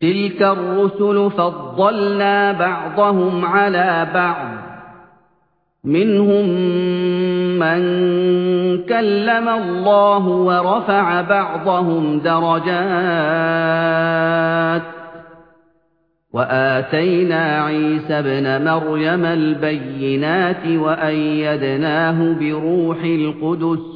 تِلْكَ الرُّسُلُ فَضَّلْنَا بَعْضَهُمْ عَلَىٰ بَعْضٍ ۚ. مِّنْهُم مَّن كَلَّمَ اللَّهُ وَرَفَعَ بَعْضَهُمْ دَرَجَاتٍ ۚ. وَآتَيْنَا عِيسَى ابْنَ مَرْيَمَ الْبَيِّنَاتِ وَأَيَّدْنَاهُ بِرُوحِ الْقُدُسِ ۗ.